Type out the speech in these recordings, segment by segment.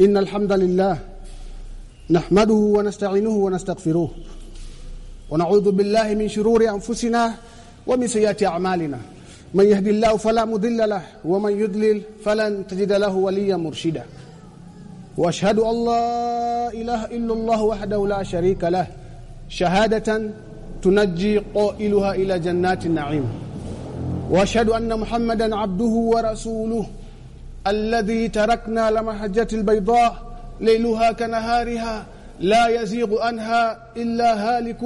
إن الحمد لله نحمده ونستعينه ونستغفره ونعوذ بالله من شرور أنفسنا ومن سيئات أعمالنا. من يهدي الله فلا مضل له ومن يضلل فلن تجد له وليا مرشدا. وأشهد أن لا إله إلا الله وحده لا شريك له. شهادة تنجي قائلها إلى جنات النعيم. وأشهد أن محمدا عبده ورسوله. الذي تركنا لمحجة البيضاء ليلها كنهارها لا يزيغ عنها إلا هالك.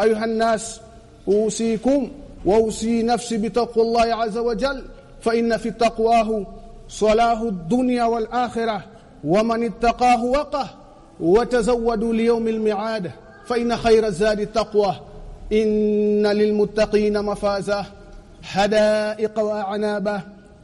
أيها الناس أوصيكم وأوصي نفسي بتقوى الله عز وجل فإن في تقواه صلاه الدنيا والآخرة ومن اتقاه وقه وتزودوا ليوم الميعاد فإن خير الزاد التقوى. إن للمتقين مفازة حدائق وأعنابه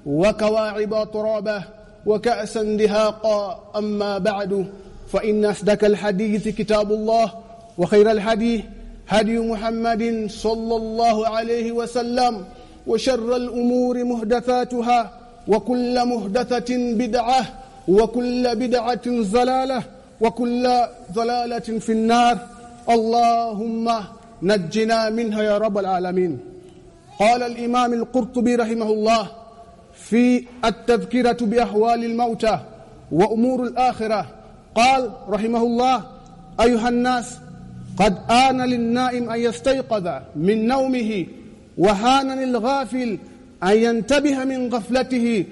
وكواعب ترابه وكأسا دهاقا. أما بعد فإن أصدق الحديث كتاب الله وخير الهدي هدي محمد صلى الله عليه وسلم وشر الأمور محدثاتها وكل محدثة بدعة وكل بدعة ضلالة وكل ضلالة في النار. اللهم نجنا منها يا رب العالمين. قال الإمام القرطبي رحمه الله في التذكرة بأحوال الموتى وأمور الآخرة. قال رحمه الله أيها الناس قد آن للنائم أن يستيقظ من نومه وهان للغافل أن ينتبه من غفلته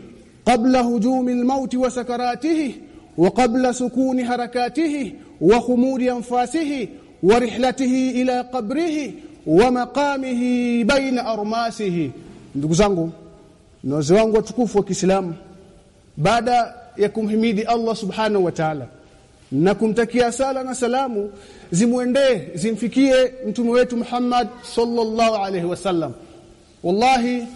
قبل هجوم الموت وسكراته وقبل سكون حركاته وخمود أنفاسه ورحلته إلى قبره ومقامه بين أرماسه. ndugu zangu na wazee wangu watukufu wa Kiislamu baada ya kumhimidi Allah subhanahu wa ta'ala na kumtakia sala na salamu zimwendee zimfikie mtume wetu Muhammad sallallahu alaihi wasallam wallahi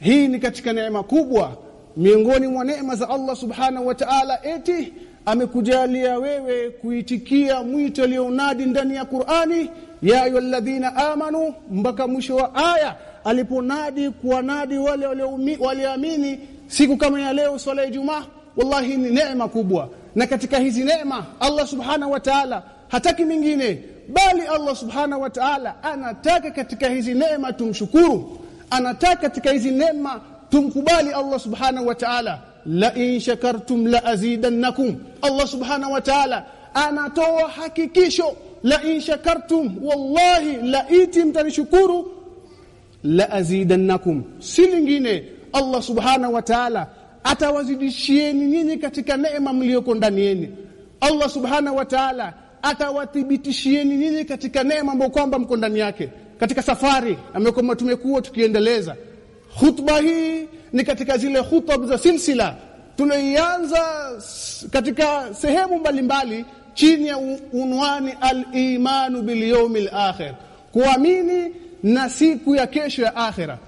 hii ni katika neema kubwa miongoni mwa neema za Allah subhanahu wa ta'ala eti amekujalia wewe kuitikia mwito alionadi ndani ya Qur'ani ya ayyuhalladhina amanu mpaka mwisho wa aya aliponadi kuwanadi wale walioamini siku kama ya leo swala ya Ijumaa wallahi ni neema kubwa. Na katika hizi neema Allah subhanahu wa ta'ala hataki mingine bali Allah subhanahu wa ta'ala anataka katika hizi neema tumshukuru. Anataka katika hizi neema tumkubali Allah subhanahu wa ta'ala. La in shakartum la azidannakum. Allah subhanahu wa ta'ala anatoa hakikisho. La in shakartum wallahi la iti mtanishukuru la azidannakum. Si lingine Allah subhanahu wa ta'ala atawazidishieni nyinyi katika neema mlioko ndani yenu. Allah subhanahu wa ta'ala atawathibitishieni nyinyi katika neema ambayo kwamba mko ndani yake. Katika safari ambayo tumekuwa tukiendeleza. Khutba hii ni katika zile hutab za silsila. Tunaianza katika sehemu mbalimbali chini ya unwani al-imanu bil yawmil akhir. Kuamini na siku ya kesho ya akhira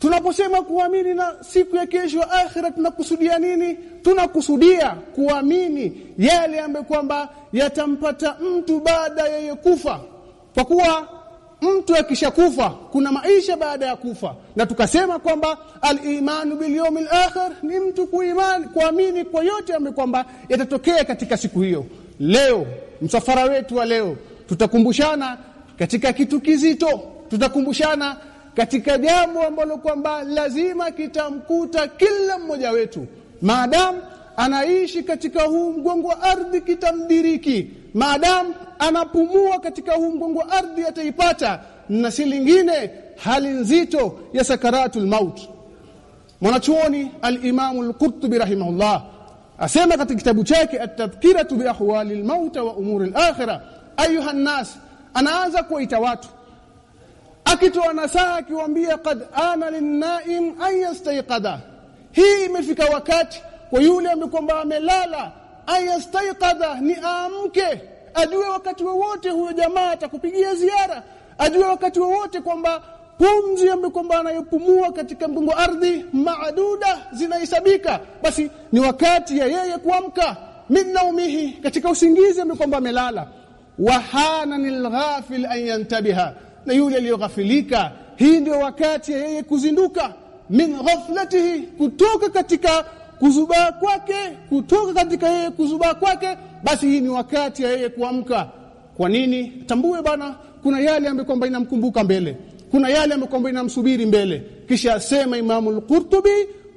tunaposema kuamini na siku ya kesho ya akhira tunakusudia nini? Tunakusudia kuamini yale ambayo kwamba yatampata mtu baada ya yeye kufa. Kwa kuwa mtu akishakufa kuna maisha baada ya kufa. Na tukasema kwamba al-imanu bil yawmil akhir ni mtu kuimani kuamini kwa yote ambayo kwamba yatatokea katika siku hiyo. Leo msafara wetu wa leo tutakumbushana katika kitu kizito tutakumbushana katika jambo ambalo kwamba lazima kitamkuta kila mmoja wetu. Maadamu anaishi katika huu mgongo wa ardhi kitamdiriki. Maadamu anapumua katika huu mgongo wa ardhi ataipata. Na si lingine hali nzito ya sakaratul maut. Mwanachuoni alimamu lqurtubi rahimahullah asema katika kitabu chake atadhkiratu biahwali lmauta wa umuri al-akhirah ayuha nas anaanza kuwaita watu akitoa nasaha akiwaambia qad ana linnaim an yastayqadha hii imefika wakati kwa yule ambaye kwamba amelala ayastayqada ni amke ajue wakati wowote huyo jamaa atakupigia ziara. Ajue wakati wowote kwamba pumzi ambayo kwamba anayopumua katika mgongo ardhi maaduda zinahesabika. Basi ni wakati ya yeye kuamka. Min naumihi katika usingizi ambayo kwamba amelala. Wahana lilghafil an yantabiha na yule aliyoghafilika. Hii ndio wakati yeye kuzinduka. Min ghaflatihi kutoka katika kuzubaa kwake kutoka katika yeye kuzubaa kwake. Basi hii ni wakati ya yeye kuamka. Kwa nini? Tambue bana kuna yale ambayo kwamba inamkumbuka mbele. Kuna yale ambayo kwamba inamsubiri mbele. Kisha asema Imamu al-Qurtubi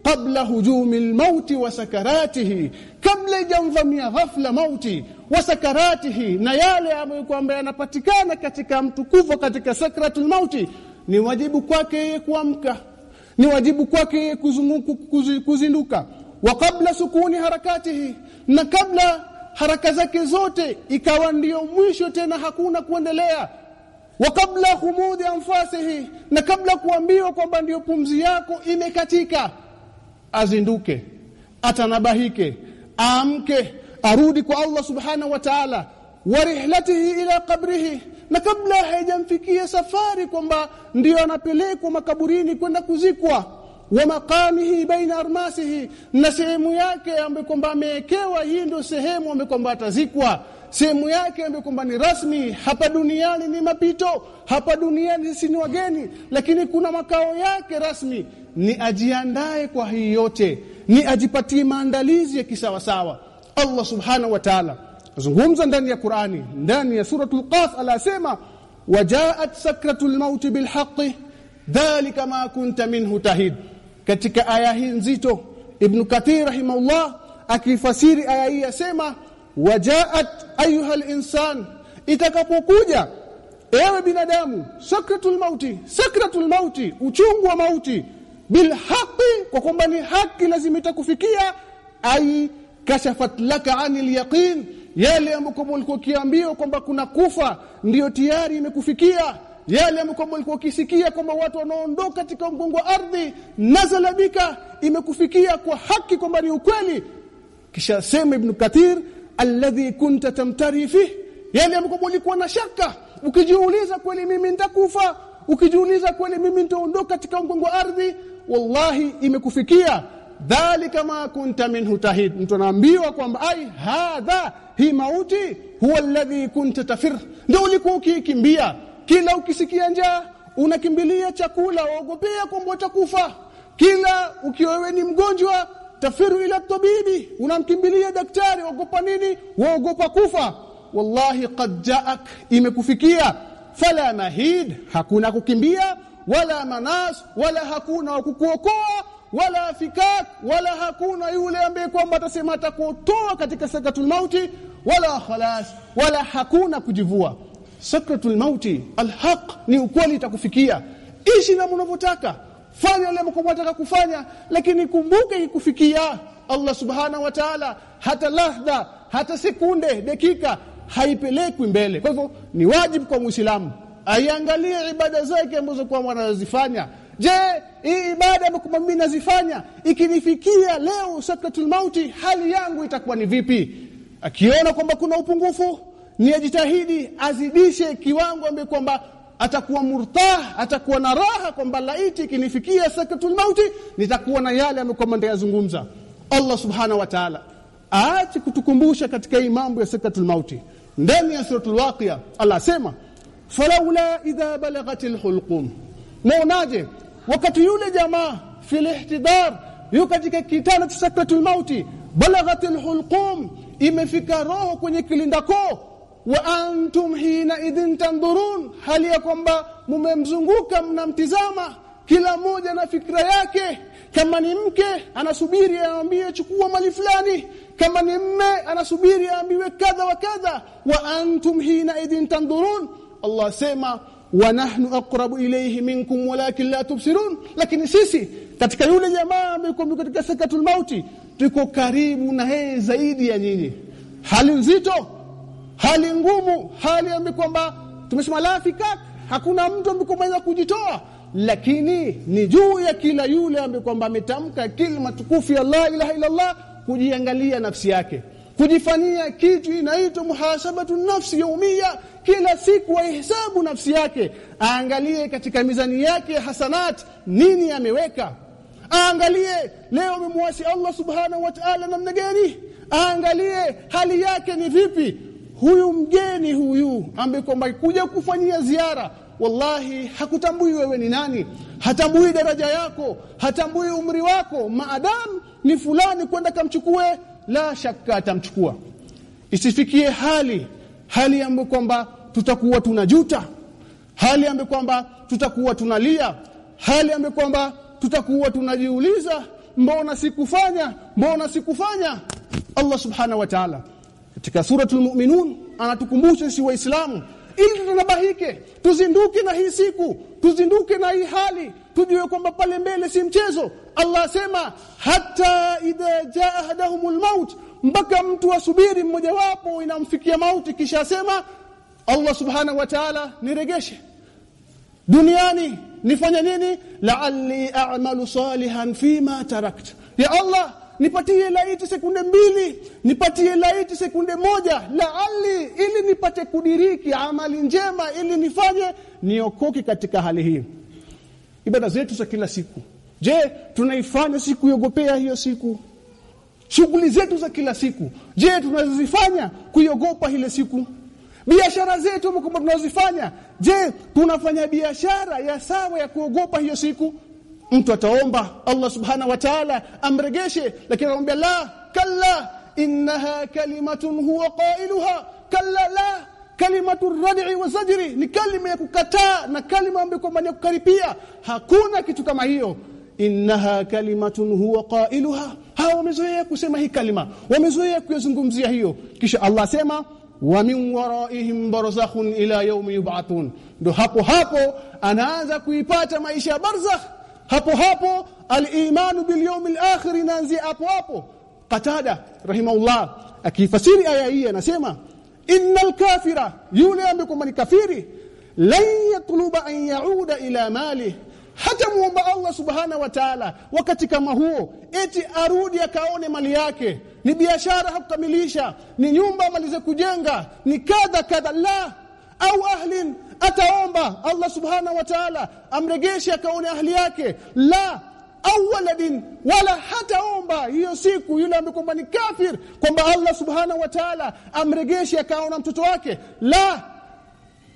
qabla hujumi al-maut wa sakaratihi. Kabla jamvamia ghafla mauti wa sakaratihi na yale ambayo kwamba yanapatikana katika mtukufu katika sakratul mauti ni wajibu kwake yeye kuamka ni wajibu kwake yeye kuzinduka. Wa kabla sukuni harakatihi na kabla haraka zake zote ikawa ndiyo mwisho tena hakuna kuendelea. Wa kabla humudhi anfasihi na kabla kuambiwa kwamba ndiyo pumzi yako imekatika azinduke atanabahike aamke arudi kwa Allah subhanahu wa ta'ala wa rihlatihi ila qabrihi na kabla haijamfikia safari kwamba ndiyo anapelekwa makaburini kwenda kuzikwa wa maqamihi baina armasihi na sehemu yake ambayo kwamba amewekewa hii ndio sehemu ambayo kwamba atazikwa. Sehemu yake ambayo kwamba ni rasmi hapa duniani ni mapito hapa duniani sisi ni wageni lakini kuna makao yake rasmi. Ni ajiandae kwa hii yote ni ajipatie maandalizi ya kisawasawa Allah subhanahu wa ta'ala. Zungumza ndani ya Qur'ani ndani ya suratul Qaf alasema wajaat sakratul maut bilhaqqi dhalika ma kunta minhu tahid. Katika aya hii nzito ibn kathir rahimahullah akifasiri aya hii yasema wajaat ayuha insan itakapokuja ewe binadamu sakratul mauti sakratul mauti uchungu wa mauti bilhaqi kwa kwamba ni haki lazima itakufikia ai kashafat laka anil yaqin yale ambayo ulikuwa ukiambiwa kwamba kuna kufa ndiyo tayari imekufikia. Yale ambayo ulikuwa ukisikia kwamba watu wanaondoka katika mgongo wa ardhi nazala bika imekufikia kwa haki kwamba ni ukweli. Kisha sema ibn kathir alladhi kunta tamtari fi yale ambayo ulikuwa na shaka. Ukijiuliza kweli mimi nitakufa ukijiuliza kweli mimi nitaondoka katika mgongo wa ardhi wallahi imekufikia dhalika ma kunta minhu tahid. Mtu anaambiwa kwamba ai hadha hii mauti huwa alladhi kunta tafir. Ndio ulikuwa ukikimbia kila ukisikia njaa unakimbilia chakula waogopea kwamba utakufa. Kila ukiwewe ni mgonjwa tafiru ila tabibi. Unamkimbilia daktari waogopa nini? Waogopa kufa. Wallahi qad jaak. Imekufikia. Fala mahid. Hakuna kukimbia wala manas wala hakuna kukuokoa wala afikak wala hakuna yule ambaye kwamba atasema atakutoa katika sakatul mauti wala khalas wala hakuna kujivua. Sakratul mauti alhaq ni ukweli itakufikia. Ishi na mnavotaka fanya yale mkomwataka kufanya lakini kumbuke ikufikia Allah subhanahu wa ta'ala hata lahdha hata sekunde dakika haipelekwi mbele. Kwa hivyo ni wajibu kwa muislamu. Aiangalie ibada zake ambazo kwa anazifanya je hii ibada ambayo mimi nazifanya. Ikinifikia leo sakratul mauti hali yangu itakuwa ni vipi? Akiona kwamba kuna upungufu ni ajitahidi azidishe kiwango ambaye kwamba atakuwa murtah atakuwa na raha kwamba laiti ikinifikia sakratul mauti nitakuwa na yale ambayo kwamba ndayazungumza Allah subhanahu wa ta'ala aache kutukumbusha katika hii mambo ya sakratul mauti. Ndani ya suratul waqiya Allah asema falaula idha balagatil hulqum. Muonaje wakati yule jamaa fil ihtidar yuko katika kitanda cha sakratul mauti balagatil hulqum imefika roho kwenye kilindako wa antum hina idhin tandurun hali ya kwamba mumemzunguka mnamtizama kila mmoja na fikra yake. Kama ni mke anasubiri aambiwe chukua mali fulani. Kama ni mme anasubiri aambiwe kadha wa kadha. Wa antum hina idhin tandurun Allah sema wa nahnu aqrabu ilayhi minkum walakin la tubsirun. Lakini sisi katika yule jamaa ambaye katika sakatul mauti tuko karibu na yeye zaidi ya nyinyi. Hali nzito hali ngumu hali ambayo kwamba tumesema la fikak hakuna mtu ambaye kujitoa. Lakini ni juu ya kila yule ambaye kwamba ametamka kilima tukufu ya la ilaha illa Allah kujiangalia nafsi yake. Kujifanyia kitu inaitwa muhasabatu nafsi yaumia kila siku ahesabu nafsi yake. Aangalie katika mizani yake hasanat nini ameweka. Aangalie leo amemwasi Allah subhanahu wa ta'ala namna gani. Aangalie hali yake ni vipi. Huyu mgeni huyu ambaye kwamba kuja kufanyia ziara wallahi hakutambui wewe ni nani. Hatambui daraja yako hatambui umri wako. Maadamu ni fulani kwenda kamchukue la shakka atamchukua. Isifikie hali hali ambayo kwamba tutakuwa tunajuta. Hali ambayo kwamba tutakuwa tunalia. Hali ambayo kwamba tutakuwa tunajiuliza mbona sikufanya? Mbona sikufanya? Allah subhanahu wa ta'ala katika suratul mu'minun anatukumbusha sisi waislamu ili tunabahike tuzinduke na hii siku tuzinduke na hii hali tujue kwamba pale mbele si mchezo. Allah asema hata idha jaa ahadahumul maut mpaka mtu asubiri mmojawapo inamfikia mauti kisha asema Allah subhanahu wa ta'ala niregeshe. Duniani nifanye nini? La'alli a'malu salihan fima tarakt ya Allah nipatie laiti sekunde mbili nipatie laiti sekunde moja la'alli ili nipate kudiriki amali njema ili nifanye niokoke katika hali hii. Ibada zetu za kila siku. Je tunaifanya siku yogopea hiyo siku shughuli zetu za kila siku. Je tunazozifanya kuiogopa ile siku? Biashara zetu kwamba tunazifanya je tunafanya biashara ya sawa ya kuogopa hiyo siku? Mtu ataomba Allah subhana wa ta'ala amregeshe lakini anamwambia la kalla innaha kalimatun huwa qailuha. Kalla la kalimatu rad'i wa zajri ni kalima ya kukataa na kalima ambayo kwamba ni kukaripia. Hakuna kitu kama hiyo innaha kalimatun huwa qailuha. Hawa wamezoea kusema hii kalima wamezoea kuyazungumzia hiyo. Kisha Allah sema wa min waraihim barzakhun ila yawmi yub'athun. Ndo hapo hapo anaanza kuipata maisha barzakh. Hapo hapo al-imanu bil yawmil akhir inaanzia hapo hapo. Qatada rahimahullah akifasiri aya hii anasema innal kafira yule ambaye kwamba kafiri lan yatluba an yauda ila mali hata muomba Allah subhana wa ta'ala wakati kama huo eti arudi akaone mali yake. Ni biashara hakukamilisha ni nyumba amalize kujenga ni kadha kadha. La au ahlin ataomba Allah subhana wa ta'ala amregeshe akaone ahli yake. La au waladin wala hataomba hiyo siku yule ambaye kwamba ni kafir kwamba Allah subhana wa ta'ala amregeshe akaona mtoto wake. La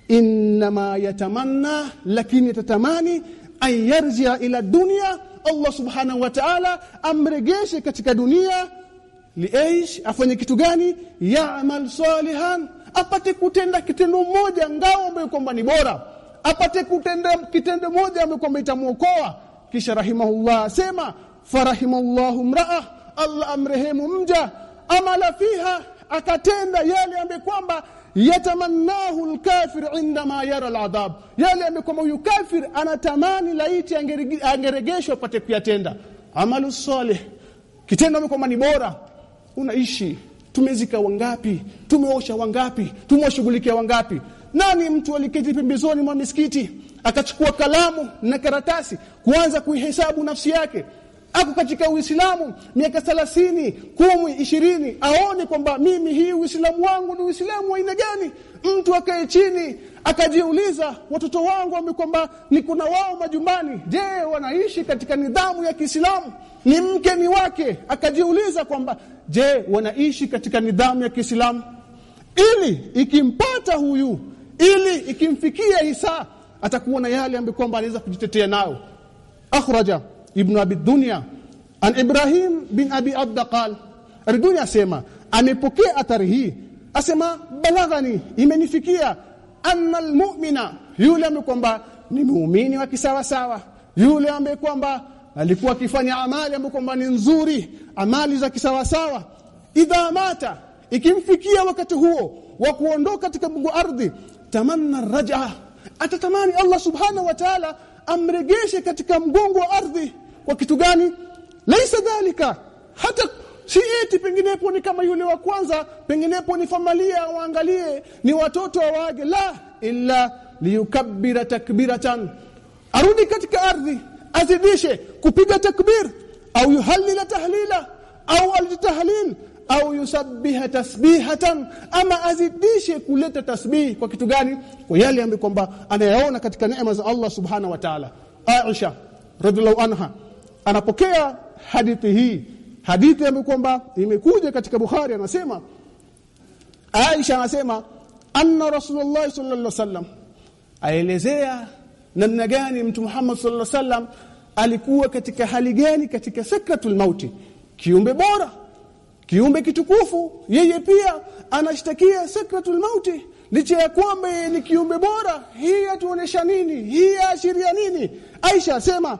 inma yatamanna lakini tatamani an yarjia ila dunia Allah subhanahu wa ta'ala amregeshe katika dunia. Liaish afanye kitu gani? Ya'mal salihan apate kutenda kitendo moja ngao ambayo kwamba ni bora. Apate kutenda kitendo moja ambayo kwamba itamuokoa. Kisha rahimahullah sema farahimallahu mraa Allah amrehemu mja. Amala fiha akatenda yale ambaye kwamba yatamannahu alkafir indama yara aladhab. Yale amekoma huyu kafir anatamani laiti angeregeshwa apate kuyatenda. Amalu salih kitendo amekoma ni bora. Unaishi tumezika wangapi? Tumeosha wangapi? Tumewashughulikia wangapi? Nani mtu aliketi pembezoni mwa misikiti akachukua kalamu na karatasi kuanza kuihesabu nafsi yake ako katika Uislamu miaka 30 kumi ishirini aone kwamba mimi hii Uislamu wangu ni Uislamu wa aina gani. Mtu akae chini akajiuliza watoto wangu wamekwamba niko na wao majumbani. Je wanaishi katika nidhamu ya Kiislamu? Ni mke ni wake. Akajiuliza kwamba je wanaishi katika nidhamu ya Kiislamu? Ili ikimpata huyu ili ikimfikia Isa atakuwa na yale ambayo kwamba anaweza kujitetea nayo. Akhraja ibn abi dunya. An ibrahim bin abi abda qal. Dunya asema amepokea athari hii. Asema balaghani imenifikia. Anna almu'mina yule ambaye kwamba ni muumini wa kisawa sawa yule ambaye kwamba alikuwa akifanya amali ambayo kwamba ni nzuri amali za kisawa sawa idha mata ikimfikia wakati huo wa kuondoka katika mungu ardhi tamanna rajaa atatamani Allah subhanahu wa ta'ala amregeshe katika mgongo wa ardhi kwa kitu gani? Laisa dhalika. Hata si eti penginepo ni kama yule wa kwanza penginepo ni familia waangalie ni watoto waage. La illa liyukabbira takbiratan. Arudi katika ardhi azidishe kupiga takbir au yuhallila tahlila au altahlil au yusabbiha tasbihatan. Ama azidishe kuleta tasbih kwa kitu gani? Kwa yale ambayo kwamba anayaona katika neema za Allah subhana wa ta'ala. Aisha radhiallahu anha anapokea hadithi hii. Hadithi ambayo kwamba imekuja katika Bukhari anasema Aisha anasema anna Rasulullah sallallahu alaihi wasallam aelezea namna gani mtu Muhammad sallallahu alaihi wasallam alikuwa katika hali gani katika sakratul mauti. Kiumbe bora kiumbe kitukufu yeye pia anashtakia sakratul mauti. Licha ya kwamba ni kiumbe bora hii atuonesha nini? Hii ashiria nini? Aisha asema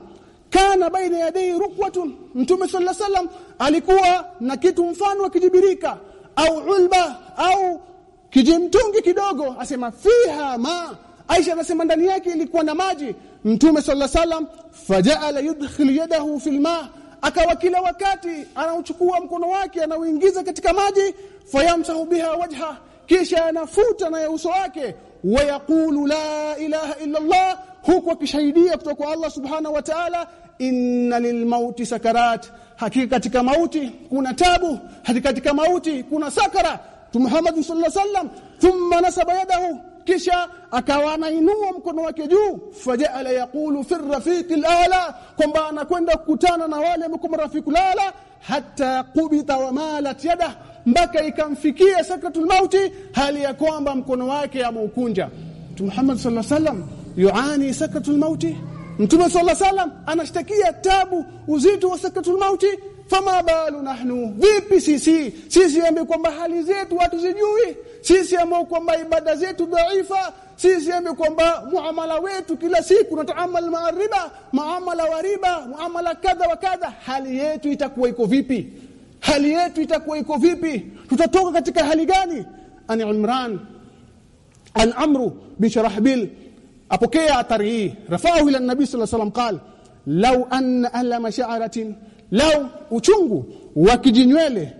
kana baina yadai rukwatun. Mtume sallallahu alaihi wasallam alikuwa na kitu mfano wa kijibirika au ulba au kijimtungi kidogo asema fiha ma. Aisha anasema ndani yake ilikuwa na maji. Mtume sallallahu alaihi wasallam faja'ala yudkhil yadahu fil ma. Akawa kila wakati anauchukua mkono wake anauingiza katika maji fayamsahu biha wajha. Kisha anafuta na uso wake wayaqulu la ilaha illa Allah huku akishahidia kutoka kwa Allah subhanahu wa ta'ala inna lilmauti sakarat. Hakika katika mauti kuna tabu hakika katika mauti kuna sakara. Muhammad sallallahu alaihi wasallam thumma nasaba yadahu. Kisha akawa anainua mkono wake juu faja'ala yaqulu fi rafiqil ala kwamba anakwenda kukutana na wale ambao rafiqul ala hatta qubita wa malat yada mpaka ikamfikia sakratul mauti hali ya kwamba mkono wake ameukunja. Muhammad sallallahu alaihi wasallam yuani sakratul mauti. Mtume sallallahu salam anashtakia tabu uzito wa sakratul mauti. Fama balu nahnu? Vipi sisi? Sisi ambao kwamba hali zetu watu zijui sisi ambao kwamba ibada zetu dhaifa. Sisi ambao kwamba muamala wetu kila siku nataamal maariba muamala wa riba muamala kadha wa kadha. Hali yetu itakuwa iko vipi? Hali yetu itakuwa iko vipi? Tutatoka katika hali gani? Ani Imran an Amru bi Sharahbil apokea athari hii. Rafahu ila nabii sallallahu alaihi wasallam qala law anna ahla masha'aratin law uchungu wa kijinywele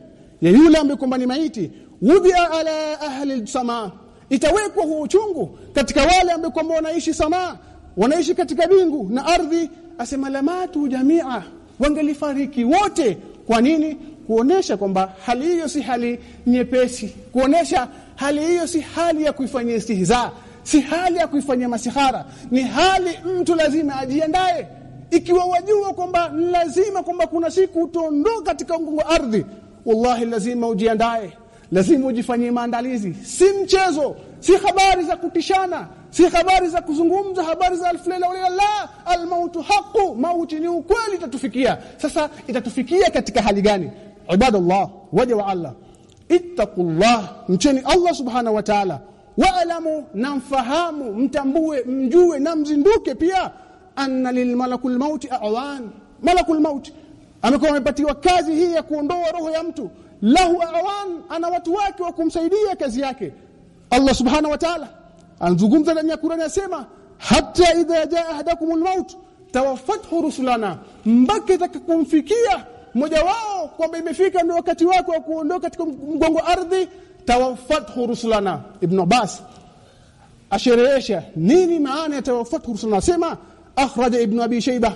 ya yule ambaye kwamba ni maiti wudhi'a ala ahli samaa. Itawekwa huo uchungu katika wale ambao kwamba wanaishi samaa wanaishi katika bingu na ardhi. Asema lamatu jamia wangelifariki wote. Kwa nini? Kuonesha kwamba hali hiyo si hali nyepesi. Kuonesha hali hiyo si hali ya kuifanyia istihza si hali ya kuifanyia masihara ni hali mtu lazima ajiandae. Ikiwa wajua kwamba lazima kwamba kuna siku utaondoka katika mgongo ardhi wallahi lazima ujiandae. Lazima ujifanyie maandalizi. Si mchezo si habari za kutishana si habari za kuzungumza habari za alfulela wala la almautu haqu mauti ni ukweli itatufikia. Sasa itatufikia katika hali gani? Ibadallah waja wa Allah. Ittaqullah mcheni Allah subhanahu wa ta'ala waalamu na mfahamu mtambue mjue na mzinduke pia. Anna lilmalakul mauti awan. Malakul mauti. Amekuwa amepatiwa kazi hii ya kuondoa roho ya mtu. Lahu awan ana watu wake wa kumsaidia kazi yake. Allah subhanahu wa ta'ala anazungumza ndani ya Qur'an asema hatta idha jaa ahadakumul maut tawaffathu rusulana. Mpaka itakakumfikia mmoja wao kwamba imefika ndio wakati wako wa kuondoka katika mgongo ardhi tawafathu rusulana. Ibn Abbas asherehesha. Nini maana ya tawafathu rusulana? Sema akhraja ibn abi shayba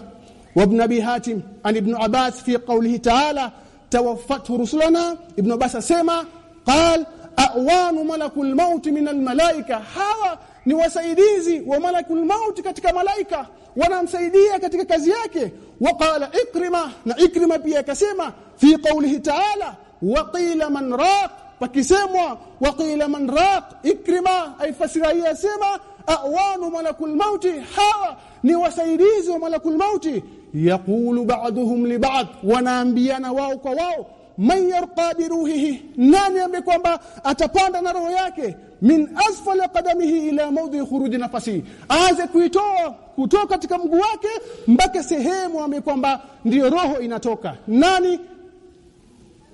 wa ibn abi hatim an ibn abbas fi qawlihi ta'ala tawafathu rusulana. Ibn Abbas asema qal awanu malakul maut min almalaika hawa ni wasaidizi wa malakul maut katika malaika wanamsaidia katika kazi yake. Waqala ikrima na ikrima pia akasema fi qawlihi ta'ala waqila man raq pakisemwa waqila man raq. Ikrima aifasiria sema awanu malakul mauti hawa ni wasaidizi wa malakul mauti yaqulu ba'dhum li ba'd wanaambiana wao kwa wao man yarqa bi ruhihi nani ambaye kwamba atapanda na roho yake min asfali qadamihi ila mawdi khuruj nafasi aanze kuitoa kutoka katika mguu wake mpaka sehemu ambaye kwamba ndiyo roho inatoka. Nani?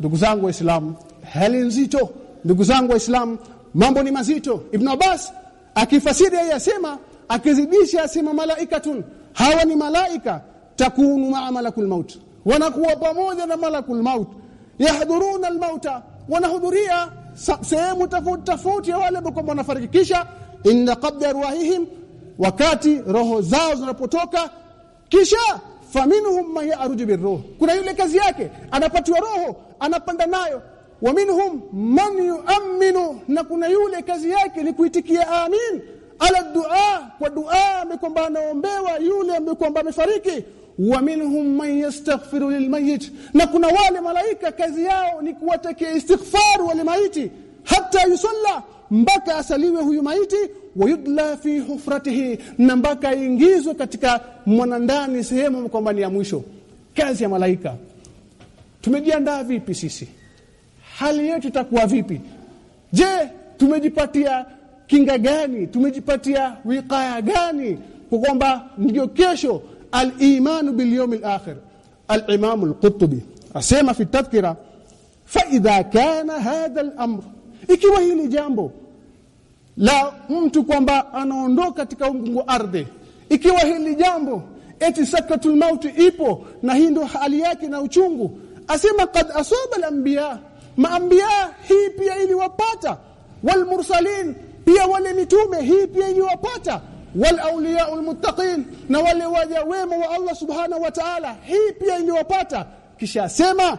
Ndugu zangu waislamu hali nzito. Ndugu zangu waislamu mambo ni mazito. Ibn abbas akifasiri yeye asema akizidisha asema malaikatun hawa ni malaika takunu maa malakul maut wanakuwa pamoja na malakul maut yahduruna almauta. Wanahudhuria sehemu tofauti tofauti ya wale ambao wanafarikisha. Inna qabda ruhihim wakati roho zao zinapotoka kisha faminhum man ya'ruju birruh. Kuna yule kazi yake anapatiwa roho anapanda nayo. Waminhum man yu'minu na kuna yule kazi yake ni kuitikia amin. Ala dua kwa dua amekwamba anaombewa yule ambaye kwamba amefariki wa minhum man yastaghfiru lilmayit na kuna wale malaika kazi yao ni kuwatakia istighfar wale maiti hata yusalla mpaka asaliwe huyu maiti wayudla fi hufratihi na mpaka aingizwe katika mwanandani sehemu kwamba ni ya mwisho. Kazi ya malaika. Tumejiandaa vipi sisi? Hali yetu itakuwa vipi? Je tumejipatia kinga gani? Tumejipatia wikaya gani? Kwa kwamba ndio kesho al-imanu bil-yawm al-akhir al-imam al-qutubi asema fi tadhkira fa idha kana hadha al-amr ikiwa hili jambo la mtu kwamba anaondoka katika ungu ardhi ikiwa hili jambo eti sakatul mauti ipo na hii ndio hali yake na uchungu asema kad asaba al-anbiya. Maambia hii pia iliwapata. Wal mursalin pia wale mitume hii pia iliwapata wal awliya almuttaqin na wale waja wema wa Allah subhanahu wa ta'ala. Hii pia iliwapata. Kisha asema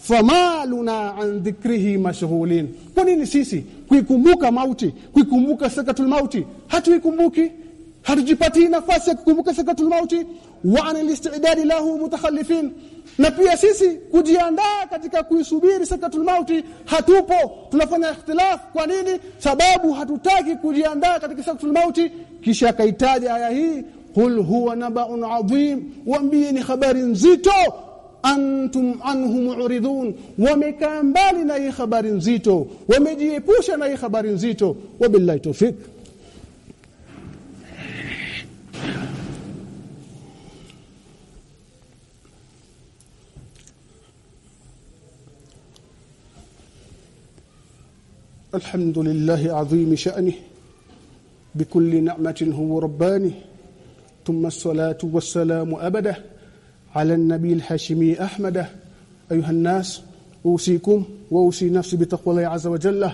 famaluna an dhikrihi mashghulin. Kwa nini sisi kuikumbuka mauti kuikumbuka sakatul mauti? Hatuikumbuki. Hatujipati nafasi ya kukumbuka sakatul mauti. Wa anil istidadi lahu mutakhallifin na pia sisi kujiandaa katika kuisubiri sakatul mauti hatupo. Tunafanya ikhtilaf. Kwa nini? Sababu hatutaki kujiandaa katika sakatul mauti. Kisha kaitaja aya hii qul huwa nabaun adhim. Waambie ni habari nzito. Antum anhu mu'ridun. Wamekaa mbali na hii habari nzito. Wamejiepusha na hii habari nzito. Wabillahi tawfik الحمد لله عظيم شأنه بكل نعمة هو رباني ثم الصلاة والسلام أبدا على النبي الحاشمي أحمد أيها الناس أوصيكم وأوصي نفسي بتقوى الله عز وجل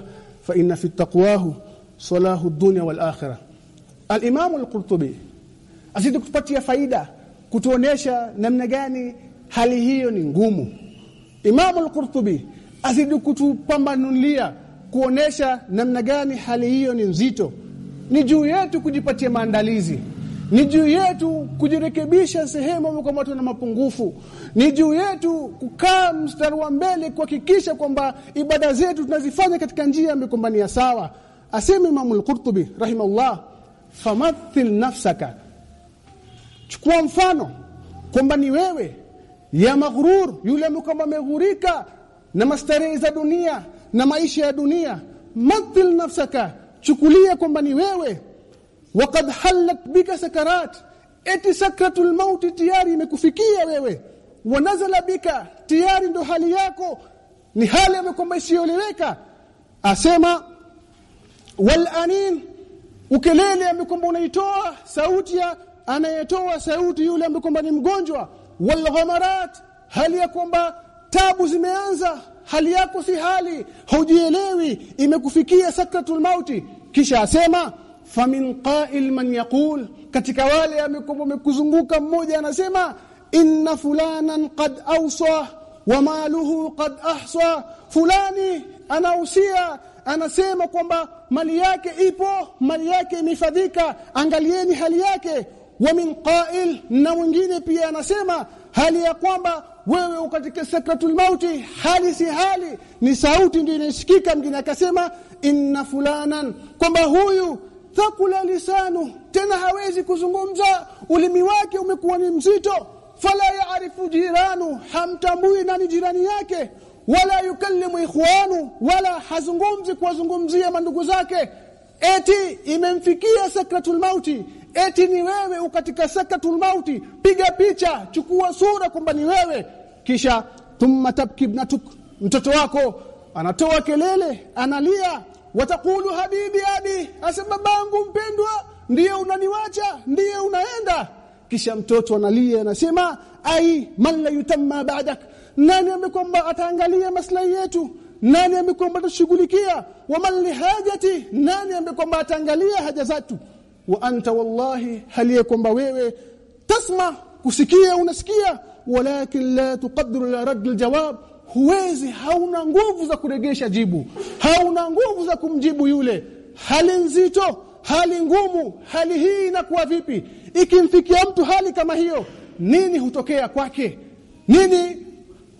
فإن في التقواه صلاح الدنيا والآخرة. الإمام القرطبي azidi kutupatia faida kutuonesha namna gani hali hiyo ni ngumu Imam al-Qurtubi azidi kuonesha namna gani hali hiyo ni nzito. Ni juu yetu kujipatia maandalizi. Ni juu yetu kujirekebisha sehemu kama tuna mapungufu. Ni juu yetu kukaa mstari wa mbele kuhakikisha kwamba ibada zetu tunazifanya katika njia ambayo sawa. Asema imamu al-Qurtubi rahimahullah famathil nafsaka. Chukua mfano kwamba ni wewe ya maghrur yule kwamba ameghurika na mastarehe za dunia na maisha ya dunia. Mathil nafsaka chukulia kwamba ni wewe. Waqad halat bika sakarat eti sakratul mauti tayari imekufikia wewe. Wanazala bika tayari ndo hali yako. Ni hali ambayo kwamba isiyoeleweka. Asema wal anin ukelele ambayo kwamba unaitoa sauti ya anayetoa sauti yule ambaye kwamba ni mgonjwa. Wal ghamarat hali ya kwamba tabu zimeanza hali yako si hali. Hujielewi. Imekufikia sakratul mauti. Kisha asema famin qa'il man yaqul. Katika wale amekuzunguka mmoja anasema inna fulanan qad awsa wa maluhu qad ahsa. Fulani anausia anasema kwamba mali yake ipo mali yake imefadhika angalieni hali yake. Wa min qa'il na mwingine pia anasema hali ya kwamba wewe ukatika sakratul mauti hali si hali. Ni sauti ndio inasikika mwingine akasema inna fulanan kwamba huyu thakula lisanu tena hawezi kuzungumza. Ulimi wake umekuwa ni mzito. Fala yaarifu jiranu hamtambui nani jirani yake wala yukallimu ikhwanu wala hazungumzi kuwazungumzia mandugu zake. Eti imemfikia sakratul mauti eti ni wewe ukatika sakatul mauti. Piga picha chukua sura kwamba ni wewe. Kisha thumma tabki ibnatuk mtoto wako anatoa kelele analia. Watakulu habibi abi asema babangu mpendwa ndiye unaniwacha ndiye unaenda. Kisha mtoto analia anasema ai man la yutamma ba'dak. Nani amekwamba ataangalia maslahi yetu? Nani amekwamba atashughulikia? Wa man lihajati nani amekwamba ataangalia haja zetu wa anta wallahi hali kwamba wewe tasma kusikia unasikia. Walakin la tuqaddiru la radd aljawab huwezi hauna nguvu za kuregesha jibu. Hauna nguvu za kumjibu yule. Hali nzito hali ngumu hali hii inakuwa vipi? Ikimfikia mtu hali kama hiyo nini hutokea kwake? Nini?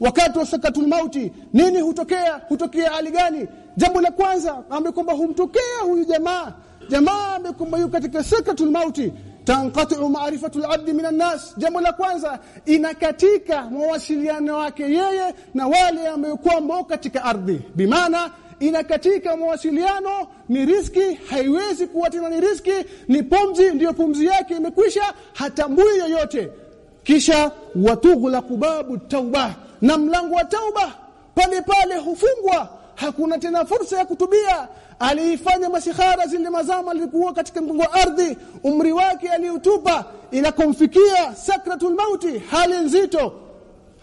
Wakati wa sakatul mauti nini hutokea? Hutokea hali gani? Jambo la kwanza ambaye kwamba humtokea huyu jamaa jamaa yuko katika sakatul mauti tanqatu ma'rifatu al-'abd min an-nas jambo la kwanza inakatika mawasiliano wake yeye na wale ambao mbao katika ardhi. Bimaana inakatika mawasiliano ni riski haiwezi kuwa tena ni riski ni pumzi ndiyo pumzi yake imekwisha hatambui yoyote. Kisha watughlaqu babu tauba na mlango wa tauba pale pale hufungwa. Hakuna tena fursa ya kutubia aliifanya masihara zile mazama alikuwa katika mgongo ardhi umri wake aliutupa inakomfikia sakratul mauti hali nzito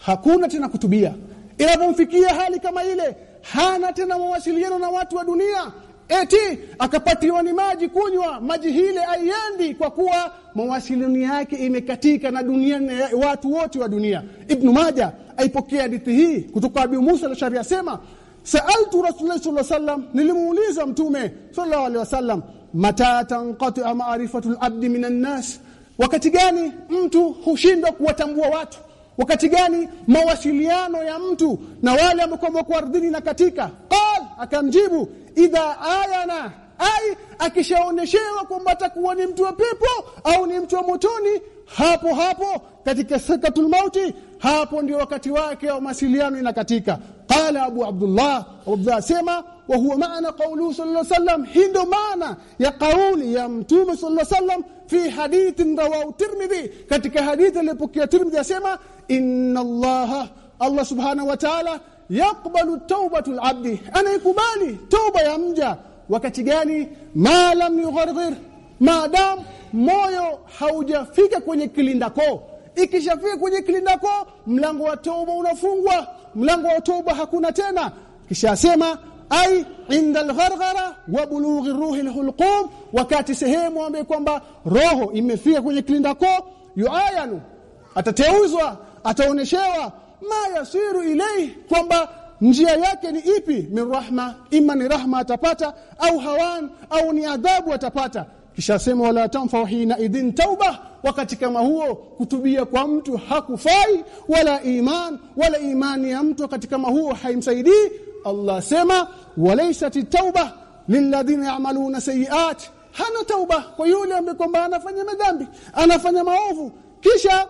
hakuna tena kutubia. Inapomfikia hali kama ile hana tena mawasiliano na watu wa dunia eti akapatiwa ni maji kunywa maji hile aiendi kwa kuwa mawasiliano yake imekatika na dunia na watu wote wa dunia. Ibnu maja aipokea hadithi hii kutoka Abi Musa al-Ashari asema saaltu rasulullah sallallahu alaihi wasallam nilimuuliza mtume sallallahu alaihi wasallam mata tanqati ma'rifatu al-abd min an-nas wakati gani mtu hushindwa kuwatambua watu? Wakati gani mawasiliano ya mtu na wale ambao wako ardhini na katika? Qal akamjibu idha ayana. Ai akishaoneshewa kwamba atakuwa ni mtu wa pepo au ni mtu wa motoni hapo hapo katika sakatul mauti hapo ndio wakati wake wa mawasiliano inakatika qala abu abdullah abdullah asema wa huwa maana qawlu sallallahu alayhi wasallam hindo maana ya kauli ya mtume sallallahu alayhi wasallam fi hadithin rawahu tirmidhi. Katika hadithi aliyopokea tirmidhi asema inna Allah allah subhanahu wa ta'ala yaqbalu tawbatul abdi. Anaikubali tauba ya mja. Wakati gani? Ma lam yugharghir maadam moyo haujafika kwenye kilindako ikishafika kwenye kilindako mlango wa toba unafungwa mlango wa toba hakuna tena. Kisha asema ai inda lgharghara wa bulughi ruhi alhulqum wakati sehemu ambayo kwamba roho imefika kwenye kilindako yuayanu atateuzwa ataoneshewa ma yasiru ilaihi, kwamba njia yake ni ipi? Min rahma ima ni rahma atapata au hawan au ni adhabu atapata kisha sema wala tanfa hina idhin tauba wakati kama huo kutubia kwa mtu hakufai wala iman wala imani ya mtu wakati kama huo haimsaidii. Allah sema walaysat tauba lilladhina ya'maluna sayiat hana tauba kwa yule ambaye kwamba anafanya madhambi anafanya maovu. Kisha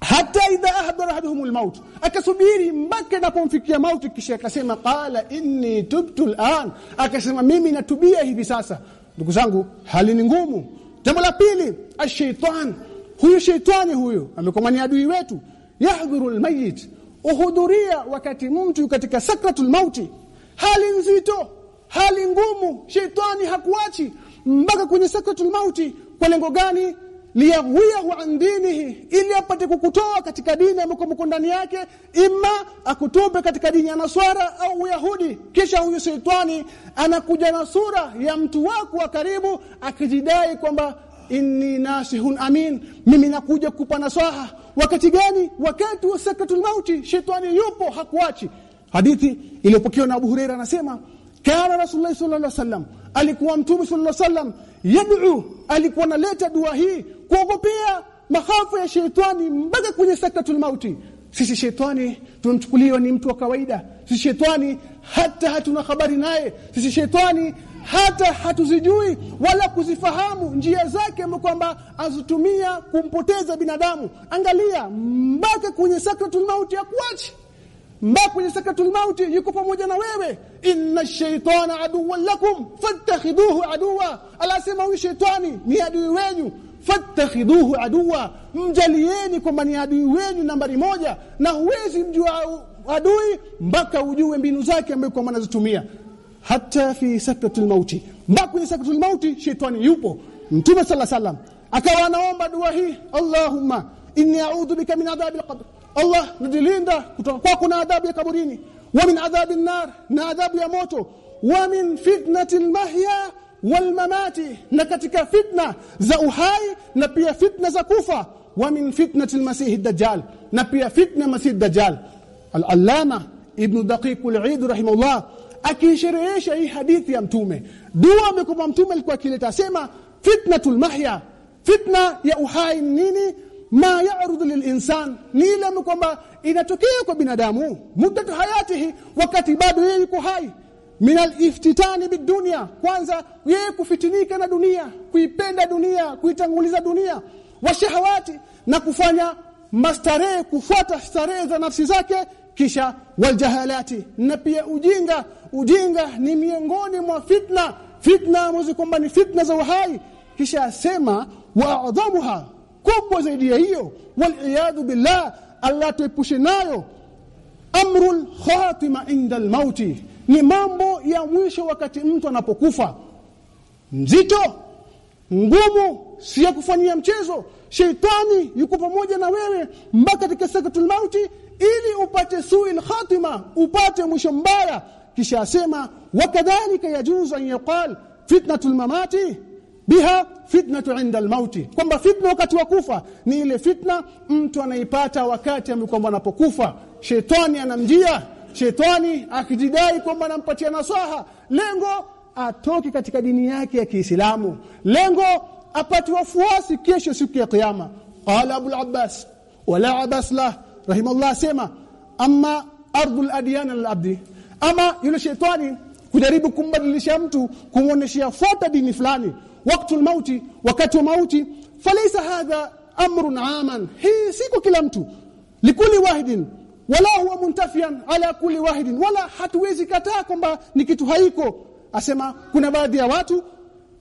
hata idha ahdara ahaduhum almaut akasubiri mpaka inapomfikia mauti. Kisha akasema qala inni tubtu al'an. Akasema mimi natubia hivi sasa ndugu zangu hali ni ngumu. Jambo la pili ashaitan huyu shaitani huyu amekuwa ni adui wetu. Yahdhuru lmayit uhudhuria wakati mtu katika sakratu lmauti hali nzito hali ngumu. Shaitani hakuachi mpaka kwenye sakratul mauti. Kwa lengo gani liyaghwiyahu an dinihi ili apate kukutoa katika dini ambayo mko ndani yake imma akutupe katika dini ya naswara au uyahudi. Kisha huyu shetani anakuja na sura ya mtu wako wa karibu akijidai kwamba inni nasihun amin mimi nakuja kukupa nasaha. Wakati gani? Wakati wa sakatul mauti shetani yupo hakuachi. Hadithi iliyopokewa na Abu Huraira anasema kana rasulullah sallallahu alaihi wasallam alikuwa mtume sallallahu alaihi wasallam yad'u alikuwa analeta dua hii kuogopea mahafu ya sheitani mpaka kwenye sakratul mauti. Sisi shetani tunamchukuliwa ni mtu wa kawaida. Sisi shetani hata hatuna habari naye. Sisi shetani hata hatuzijui wala kuzifahamu. Njia zake kwamba azitumia kumpoteza binadamu. Angalia mpaka kwenye sakratul mauti akuachi mpaka kwenye sakratul mauti yuko pamoja na wewe. Inna shaitana aduwwan lakum fattakhidhuhu aduwa. Alasema huyu shetani ni adui wenu fattakhidhuhu aduwa mjalieni kwamba ni adui wenu nambari moja na huwezi mjua adui mpaka ujue mbinu zake ambaye kwa anazitumia. Hata fi sakratul mauti mpaka kwenye sakratul mauti shetani yupo. Mtume sala salam akawa anaomba dua hii allahumma inni a'udhu bika min adhabil qabr. Allah najilinda kutoka kwako na adhabu ya kaburini. Wa min adhabi nar na adhabu ya moto. Wa min fitnati almahya walmamati na katika fitna za uhai na pia fitna za kufa. Wa min fitnati almasih dajjal na pia fitna masih dajjal al-allama daqiq al-eid rahimahullah akisherehesha hii hadithi ya mtume. Dua amekupa mtume alikuwa akileta sema fitnatul mahya fitna ya uhai nini? Ma ya'rudu lilinsan. Ni ile kwamba inatokea kwa binadamu mudatu hayatihi wakati bado yeye yuko hai min aliftitani bidunia kwanza yeye kufitinika na dunia kuipenda dunia kuitanguliza dunia washahawati na kufanya mastarehe kufuata starehe za nafsi zake kisha waljahalati na pia ujinga. Ujinga ni miongoni mwa fitna fitna mwezi kwamba ni fitna za uhai. Kisha asema wa adhamuha kubwa zaidi ya hiyo waliyadhu billah Allah tuepushe nayo amrul khatima inda almauti ni mambo ya mwisho wakati mtu anapokufa. Mzito ngumu si ya kufanyia mchezo. Sheitani yuko pamoja na wewe mpaka katika sakatul mauti ili upate suil khatima upate mwisho mbaya. Kisha asema wakadhalika yajuzu an yaqal fitnatul mamati biha fitnatu inda almauti kwamba fitna wakati wa kufa ni ile fitna mtu anaipata wakati ambapo anapokufa. Shetani anamjia shetani akijidai kwamba anampatia nasaha lengo atoke katika dini yake ya Kiislamu. Lengo apate wafuasi kesho siku ya kiyama. Qala abul al-abbas wala abbas la rahimallah sema amma ardul adyan al-abdi ama yule shetani kujaribu kumbadilisha mtu kumuoneshia fuata dini fulani. Waktu lmauti wakati wa mauti falaisa hadha amrun aman. Hii siko kila mtu. Likuli wahidin wala huwa muntafian ala kulli wahidin. Wala hatuwezi kataa kwamba ni kitu haiko. Asema kuna baadhi ya watu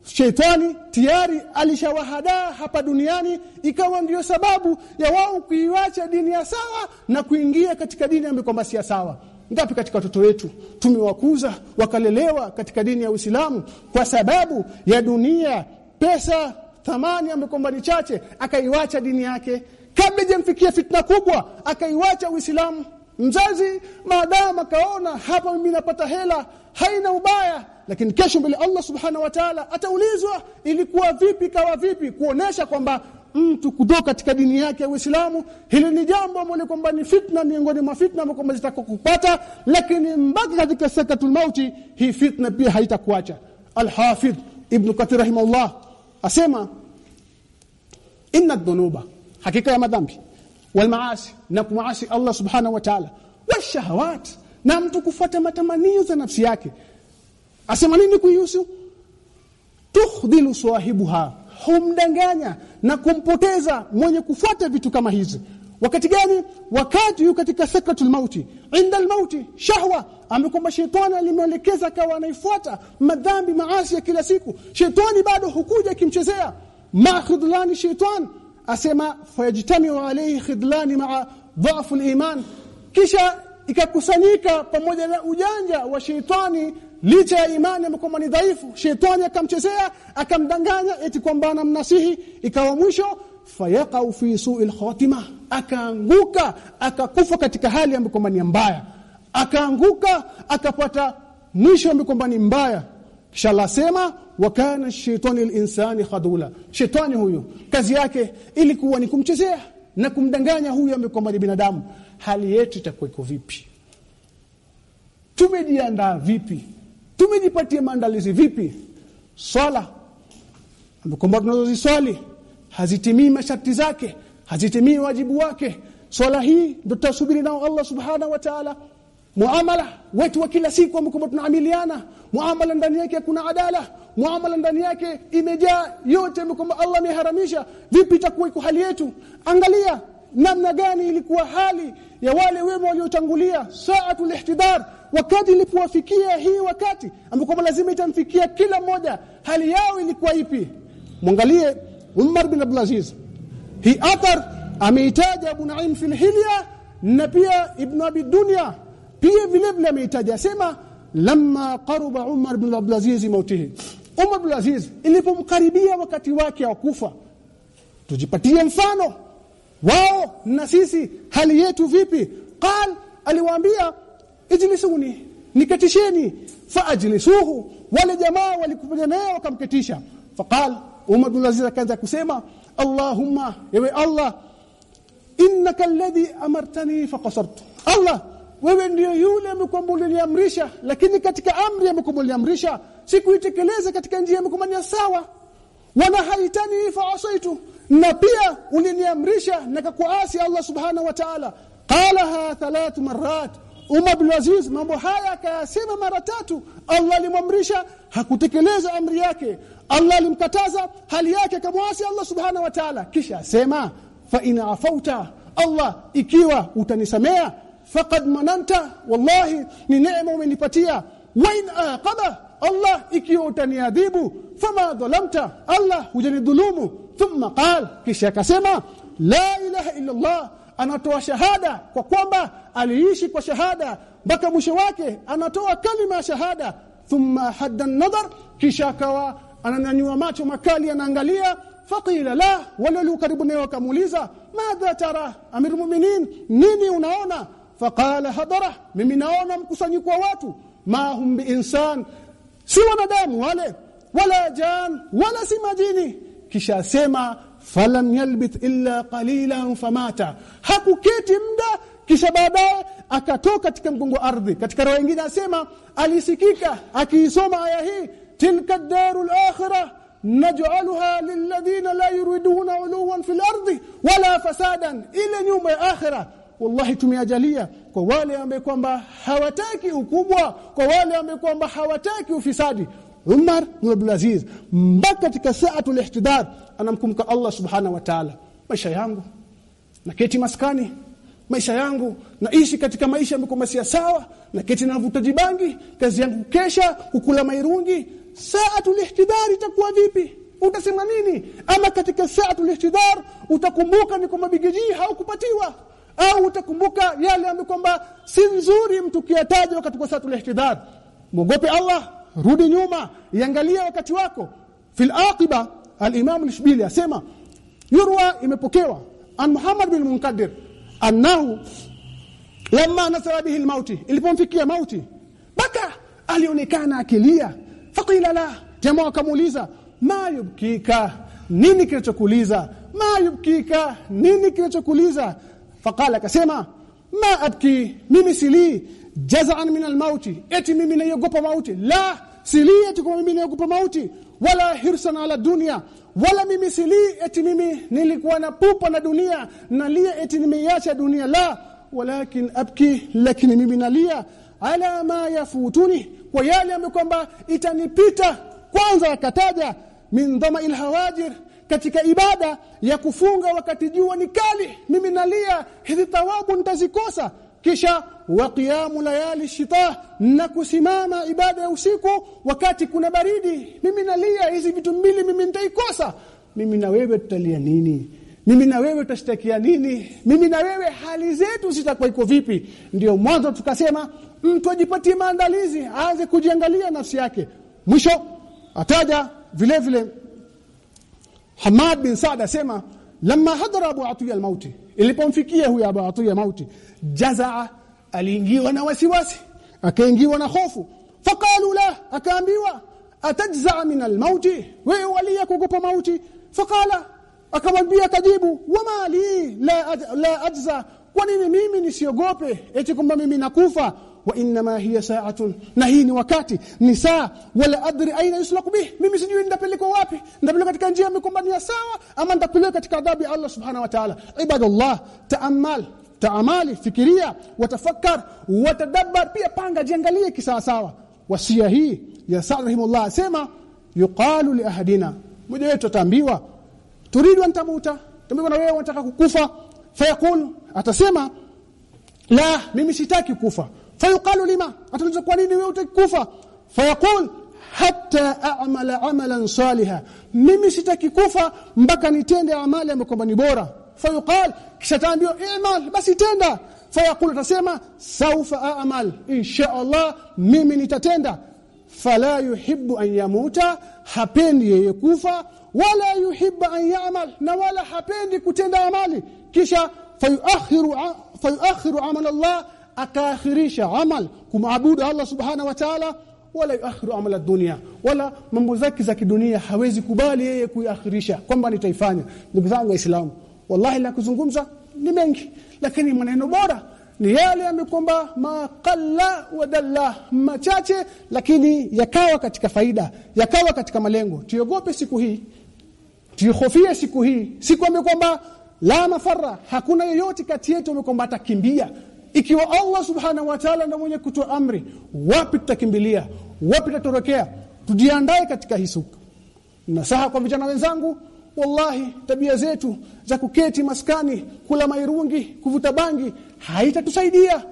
Sheitani tayari alishawahada hapa duniani ikawa ndiyo sababu ya wao kuiacha dini ya sawa na kuingia katika dini ambayo kwamba si sawa. Ngapi katika watoto wetu tumewakuza wakalelewa katika dini ya Uislamu kwa sababu ya dunia, pesa, thamani ambayo kwamba ni chache, akaiacha dini yake kabla hajamfikia fitna kubwa, akaiwacha Uislamu. Mzazi maadamu akaona hapa mimi napata hela haina ubaya. Lakini kesho mbele Allah subhanahu wa ta'ala ataulizwa ilikuwa vipi kawa vipi kuonesha kwamba mtu kutoka katika dini yake ya Uislamu hili ni jambo ambalo kwamba ni fitna miongoni mwa fitna ambazo zitakokupata lakini mpaka katika sakatul mauti hii fitna pia haitakuacha. al-Hafidh Ibn Kathir rahimahullah asema inna dhunuba hakika ya madhambi. Wal maasi na kuasi Allah subhanahu wa ta'ala. Washahawat na mtu kufuata matamanio za nafsi yake. Asema nini kuihusu? Tukhdilu sahibuha humdanganya na kumpoteza mwenye kufuata vitu kama hizi. Wakati gani? Wakati yuko katika sakratul mauti. Inda almauti shahwa amekwamba shetani alimwelekeza akawa anaifuata madhambi maasi ya kila siku. Shetani bado hukuja akimchezea. Ma shetani asema fayajtamiu alayhi khidlani maa dhafu aliman. Kisha ikakusanyika pamoja na ujanja wa sheitani licha ya imani amekuwa ni dhaifu. Sheitani akamchezea akamdanganya eti kwamba anamnasihi ikawa mwisho fayaqau fi su'il khatima. Akaanguka akakufa katika hali ambayo ni mbaya. Akaanguka akapata mwisho ambao ni mbaya kisha Allah wakana wa linsani khadula. Shetani huyu kazi yake ilikuwa ni kumchezea na kumdanganya huyu ambaye ni binadamu. Hali yetu itakuwa iko vipi? Tumejiandaa vipi? Tumejipatia maandalizi vipi? Swala kwamba tunazoziswali hazitimii masharti zake hazitimii wajibu wake. Swala hii ndio tutasubiri nao Allah subhanahu wa ta'ala muamala wetu wa kila siku ambao tunaamiliana. Muamala ndani yake kuna adala. Muamala ndani yake imejaa yote ambao Allah ameharamisha. Vipi itakuwa iko hali yetu? Angalia namna gani ilikuwa hali ya wale wema waliotangulia. Saatul ihtidar wakati ilipowafikia hii wakati ambapo lazima itamfikia kila mmoja hali yao ilikuwa ipi? Mwangalie Umar bin Abdul Aziz. Hii athar ameitaja Abu Naim fil Hilya na pia Ibn Abi Dunya pia vile vile ameitaja asema lamma qaruba Umar bin Abdul Aziz mautihi. Umar bin Aziz ilipomkaribia wakati wake wa kufa tujipatie mfano. Wao na sisi hali yetu vipi? Qal aliwaambia ijlisuni nikatisheni faajlisuhu wale jamaa walikuja naye wakamketisha. Faqal Umar bin Aziz akaanza kusema Allahumma ewe Allah innaka alladhi amartani faqasartu Allah wewe ndio yule amekwamba uliniamrisha lakini katika amri amekwamba uliniamrisha sikuitekeleza katika njia amekwamba sawa. Wana haitani faasaitu na pia uliniamrisha na kuasi Allah subhanahu wa ta'ala. Qalaha thalath marat Umar bin Aziz mambo haya akayasema mara tatu. Allah alimwamrisha hakutekeleza amri yake. Allah alimkataza hali yake akamwasi Allah subhanahu wa ta'ala. Kisha asema fa in afauta Allah ikiwa utanisamea faqad mananta wallahi ni neema umenipatia. Wa in aqaba Allah ikiwa utaniadhibu fama dhalamta Allah hujanidhulumu. Thumma qal kisha akasema la ilaha illa Allah anatoa shahada kwa kwamba aliishi kwa shahada mpaka mwisho wake anatoa kalima ya shahada. Thumma hadda nadhar kisha akawa ananyanyua macho makali anaangalia. Faqila la wale karibu naye wakamuuliza madha tara amir mu'minin nini unaona faqala hadara mimi naona mkusanyiko wa watu. Ma hum biinsan si wanadamu wale wala jan wala si majini. Kisha asema falam yalbith illa qalilan famata. Hakuketi muda kisha baadaye akatoka katika mgongo ardhi. Katika roho nyingine asema alisikika akiisoma aya hii tilka darul akhirah naj'alha lilladhina la yuriduna uluwan fil ardi wala fasadan ila nyumba ya akhirah wallahi tumeajalia kwa wale ambao kwamba hawataki ukubwa kwa wale ambao kwamba hawataki ufisadi. Umar ibn Abdul Aziz mpaka katika saatul ihtidar anamkumbuka Allah subhana wa ta'ala. Maisha yangu na keti maskani. Maisha yangu naishi katika maisha ambayo si sawa na keti navuta jibangi kazi yangu kesha kukula mairungi. Saatul ihtidar itakuwa vipi? Utasema nini? Ama katika saatul ihtidar utakumbuka ni kwamba bigiji haukupatiwa au utakumbuka yale ambayo kwamba si nzuri mtu kiyataja wakati kwa saatul ihtidar muogope Allah rudi nyuma iangalie wakati wako. Fil aqiba al-imam al-shbili asema yurwa imepokewa an Muhammad bin Munkadir annahu lamma nasara bihi al-mauti. Ilipomfikia mauti baka alionekana akilia. Faqila la jamaa wakamuuliza ma yubkika? Nini kinachokuuliza? Ma yubkika? Nini kinachokuuliza faqala akasema ma abki mimi sili jazaan min almauti. Eti mimi naiogopa mauti? La sili eti kwa mimi naiogopa mauti wala hirsan ala dunia wala mimi sili eti mimi nilikuwa na pupa na dunia nalia eti nimeiacha dunia. La walakin abki lakini mimi nalia ala ma yafutuni kwa yale ambayo kwamba itanipita. Kwanza akataja min dhama ilhawajir katika ibada ya kufunga wakati jua ni kali. Mimi nalia hizi thawabu nitazikosa. Kisha wa qiyamu layali shita na kusimama ibada ya usiku wakati kuna baridi. Mimi nalia hizi vitu mbili mimi nitaikosa. Mimi na wewe tutalia nini? Mimi na wewe tutashtakia nini? Mimi na wewe hali zetu zitakuwa iko vipi? Ndio mwanzo tukasema mtu ajipatie maandalizi aanze kujiangalia nafsi yake. Mwisho ataja vile vile Hamad bin Saad asema lamma hadara Abu Atiya al-mauti ilipomfikia huyo Abu Atiya mauti jazaa aliingiwa na wasiwasi akaingiwa na hofu. Faqalu la akaambiwa atajza min al-mauti wewe walia kukupa mauti. Faqala akamwambia kajibu wama li la, la ajza kwa nini mimi nisiogope eti kwamba mimi nakufa wa inma hiya sa'atun. Na hii ni wakati ni saa wala adri aina yuslaku bih mimi sijui ndapelekwa wapi ndapelekwa katika njia ni sawa ama ndapelekwa katika adhabu ya Allah subhanahu wa ta'ala. Ibadallah ta'ammal taamali fikiria watafakkar watadabbar pia panga jiangalie kisawasawa. Wasia hii ya Sa'd rahimahullah asema yuqalu li ahadina. Mmoja wetu ataambiwa turidu antamuta na wewe unataka kukufa. Fayakul atasema la mimi sitaki kufa fayuqalu lima atauliza kwa nini wewe utakufa fayaqul hatta a'mala amalan saliha mimi sitaki mpaka nitende amali ambayo ni bora fayuqal kisha i'mal basi tenda fayaqul atasema saufa a'mal insha Allah mimi nitatenda fala yuhibbu an yamuta hapendi yeye kufa wala yuhibbu an ya'mal na wala hapendi kutenda amali kisha fayuakhiru fayuakhiru amal Allah akaakhirisha amal kumaabudu Allah subhanahu wa ta'ala wala yuakhiru amala dunia wala mambo zake za kidunia hawezi kubali yeye kuiakhirisha kwamba nitaifanya. Ndugu zangu waislamu wallahi la kuzungumza ni mengi lakini maneno bora ni yale amekwamba maqalla wadalla machache lakini yakawa katika faida yakawa katika malengo. Tuogope siku hii tuhofie siku hii. Siku amekomba la mafarra hakuna yeyote kati yetu amekwamba atakimbia ikiwa Allah subhanahu wa ta'ala ndiye mwenye kutoa amri wapi tutakimbilia? Wapi tutatorokea tujiandae katika hisuka nasaha kwa vijana wenzangu wallahi tabia zetu za kuketi maskani kula mairungi kuvuta bangi haitatusaidia.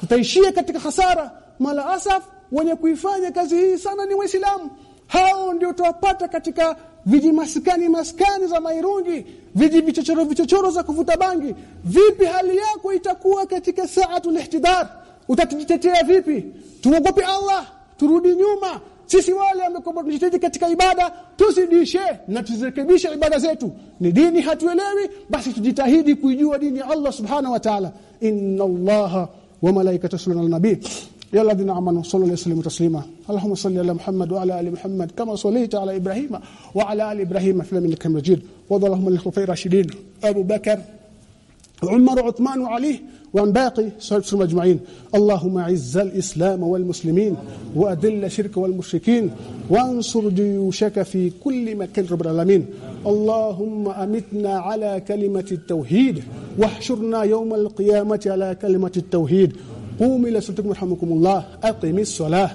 Tutaishia katika hasara. Mala asaf wenye kuifanya kazi hii sana ni waislamu hao ndio tuwapata katika viji maskani za mairungi viji vichochoro vichochoro za kuvuta bangi. Vipi hali yako itakuwa katika saatul ihtidar utatujitetea vipi? Tuogope Allah turudi nyuma. Sisi wale ambao tunajitahidi katika ibada tusidishe na tuzirekebishe ibada zetu. Ni dini hatuelewi basi tujitahidi kuijua dini ya Allah subhanahu wa ta'ala. Inna wa malaikatahu yusalluna ala nabii يا الذين آمنوا صلوا عليه وسلموا تسليما. اللهم صل على محمد وعلى آل محمد كما صليت على إبراهيم وعلى آل إبراهيم في العالمين إنك مجيد. وارض اللهم عن الخلفاء الراشدين أبو بكر وعمر وعثمان وعلي وعن باقي صحابة أجمعين. اللهم أعز الإسلام والمسلمين وأذل الشرك والمشركين وانصر جيوشك في كل مكان رب العالمين. اللهم أمتنا على كلمة التوحيد واحشرنا يوم القيامة على كلمة التوحيد. قوم إلى صلاتكم يرحمكم الله أقم الصلاة.